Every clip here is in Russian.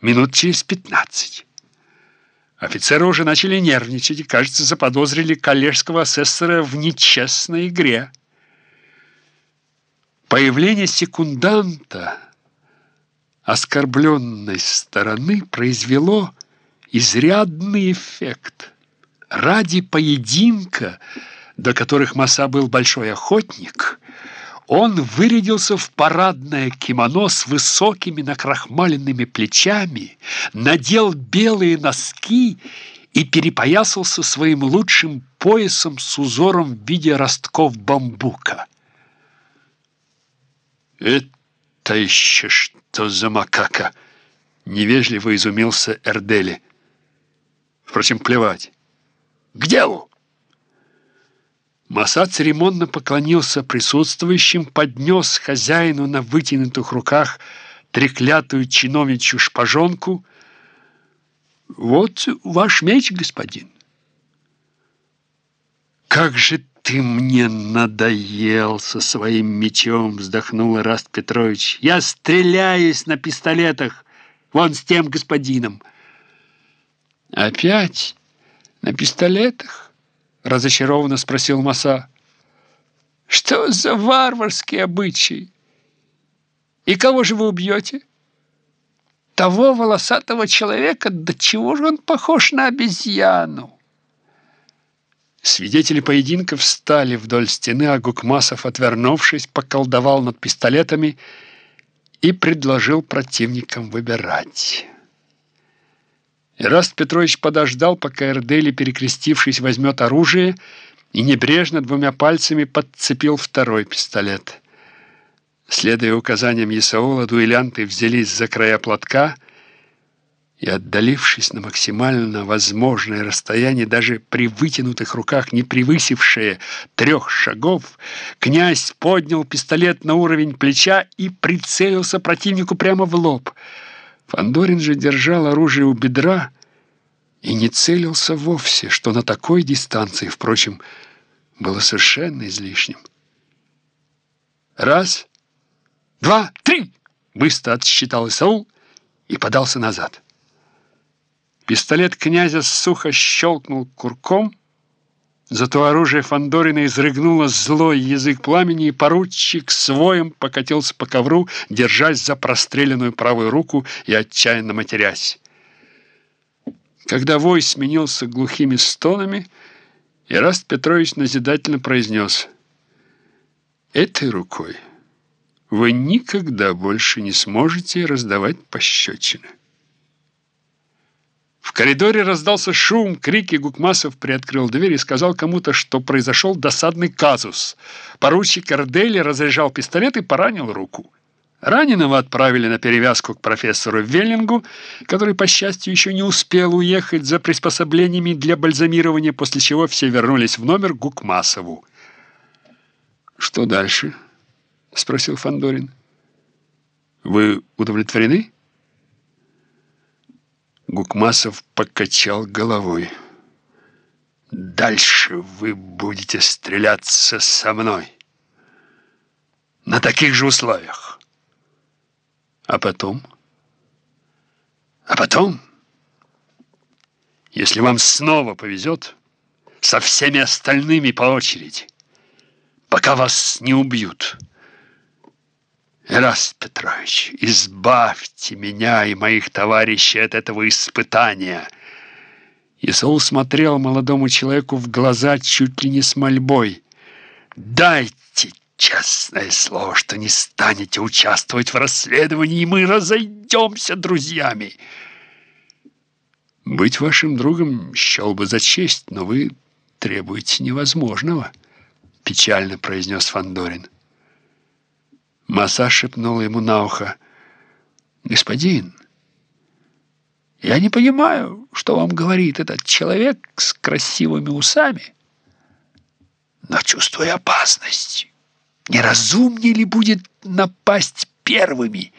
минут через пятнадцать. Офицеры уже начали нервничать и, кажется, заподозрили коллежского асессора в нечестной игре. Появление секунданта оскорбленной стороны произвело изрядный эффект. Ради поединка, до которых Маса был большой охотник, он вырядился в парадное кимоно с высокими накрахмаленными плечами, надел белые носки и перепоясался своим лучшим поясом с узором в виде ростков бамбука. «Это еще что за макака?» — невежливо изумился Эрдели. «Впрочем, плевать. К делу!» Маса церемонно поклонился присутствующим, поднес хозяину на вытянутых руках треклятую чиновничью шпажонку. «Вот ваш меч, господин». «Как же ты мне надоел со своим мечом!» вздохнул Раст Петрович. «Я стреляюсь на пистолетах, вон с тем господином». «Опять на пистолетах?» — разочарованно спросил Маса. «Что за варварские обычаи? И кого же вы убьете? Того волосатого человека, до чего же он похож на обезьяну?» Свидетели поединка встали вдоль стены, а Гукмасов, отвернувшись, поколдовал над пистолетами и предложил противникам выбирать. Ираст Петрович подождал, пока Эрдели, перекрестившись, возьмет оружие и небрежно двумя пальцами подцепил второй пистолет. Следуя указаниям Исаула, дуэлянты взялись за края платка и, отдалившись на максимально возможное расстояние, даже при вытянутых руках, не превысившее трех шагов, князь поднял пистолет на уровень плеча и прицелился противнику прямо в лоб — Фандорин же держал оружие у бедра и не целился вовсе, что на такой дистанции, впрочем, было совершенно излишним. Раз, два, три! Быстро отсчитал Исаул и подался назад. Пистолет князя сухо щелкнул курком, Зато оружие Фандорина изрыгнуло злой язык пламени, и поручик своим покатился по ковру, держась за простреленную правую руку и отчаянно матерясь. Когда вой сменился глухими стонами, Ираст Петрович назидательно произнес «Этой рукой вы никогда больше не сможете раздавать пощечины». В коридоре раздался шум, крики. Гукмасов приоткрыл дверь и сказал кому-то, что произошел досадный казус. Поручик Эрдели разряжал пистолет и поранил руку. Раненого отправили на перевязку к профессору Веллингу, который, по счастью, еще не успел уехать за приспособлениями для бальзамирования, после чего все вернулись в номер Гукмасову. «Что дальше?» — спросил Фандорин. «Вы удовлетворены?» Гукмасов покачал головой. «Дальше вы будете стреляться со мной. На таких же условиях. А потом? А потом, если вам снова повезет, со всеми остальными по очереди, пока вас не убьют». Эраст Петрович, избавьте меня и моих товарищей от этого испытания. Исаул смотрел молодому человеку в глаза чуть ли не с мольбой. Дайте честное слово, что не станете участвовать в расследовании, и мы разойдемся друзьями. Быть вашим другом счел бы за честь, но вы требуете невозможного, печально произнес Фандорин. Маса шепнула ему на ухо. «Господин, я не понимаю, что вам говорит этот человек с красивыми усами, но чувствую опасность. Неразумнее ли будет напасть первыми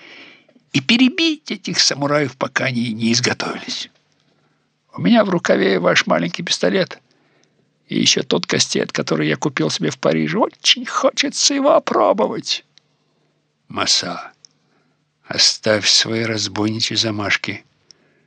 и перебить этих самураев, пока они не изготовились? У меня в рукаве ваш маленький пистолет» и еще тот кастет, который я купил себе в Париже. Очень хочется его опробовать». Маса, оставь свои разбойничьи замашки.